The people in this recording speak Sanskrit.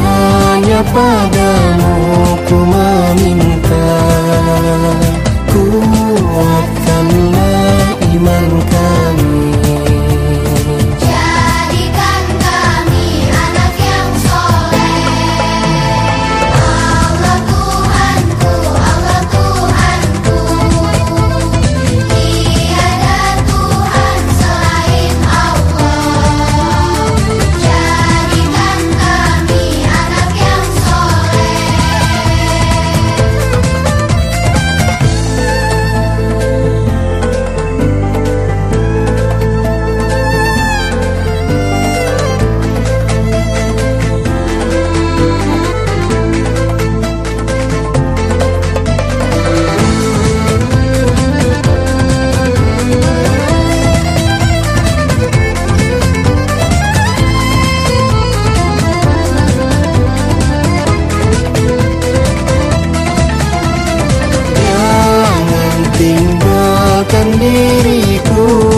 hanya pada Oh